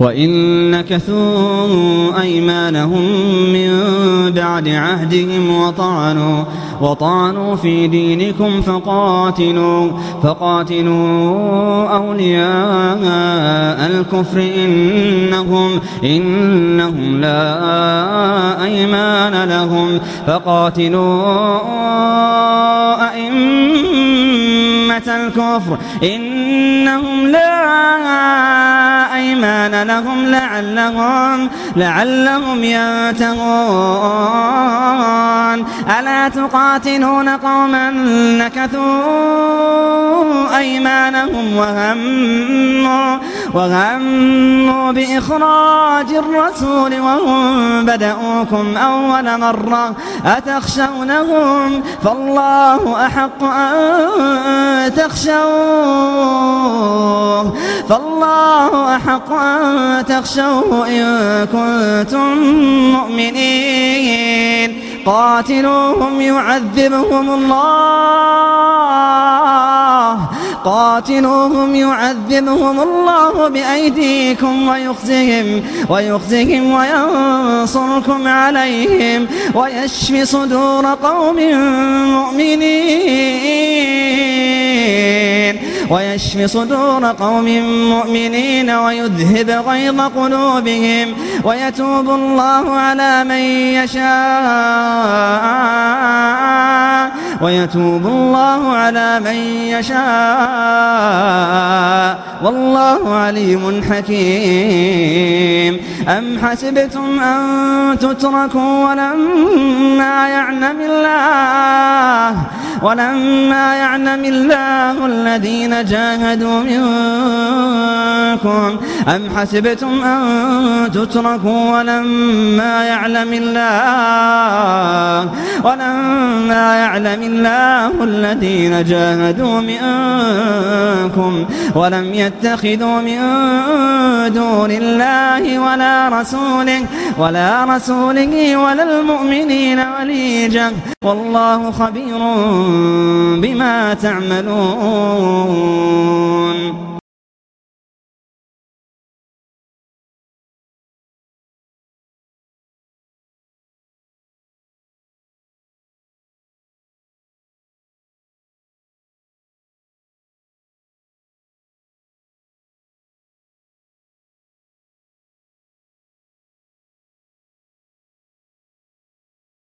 وإن نكثوا أيمانهم من بعد عهدهم وطعنوا وطعنوا في دينكم فقاتلوا فقاتلوا أولياء الكفر إنهم إنهم لا أيمان لهم فقاتلوا أئمة الكفر إنهم لا لهم لعلهم لعلهم ينتهون. ألا تقاتلون قوما نكثوا أيمانهم وهموا وهموا بإخراج الرسول وهم بدأوكم أول مرة. أتخشونهم؟ فالله أحق أن تخشوه. فالله أحق أن تخشوه إن كنتم مؤمنين. قاتلوهم يعذبهم الله. قاتلوهم يعذبهم الله بأيديكم ويخزهم ويخزهم وينصركم عليهم. ويشفي صدور قوم مؤمنين. ويشفي صدور قوم مؤمنين ويذهب غيظ قلوبهم ويتوب الله على من يشاء. ويتوب الله على من يشاء. والله عليم حكيم. أم حسبتم أن تتركوا ولما ولما يعلم الله الذين جاهدوا منكم أم حسبتم أن تتركوا ولما يعلم الله ولما يعلم الله الذين جاهدوا منكم ولم يتخذوا من دون الله ولا رسوله ولا رسوله ولا المؤمنين وليجا والله خبير بما تعملون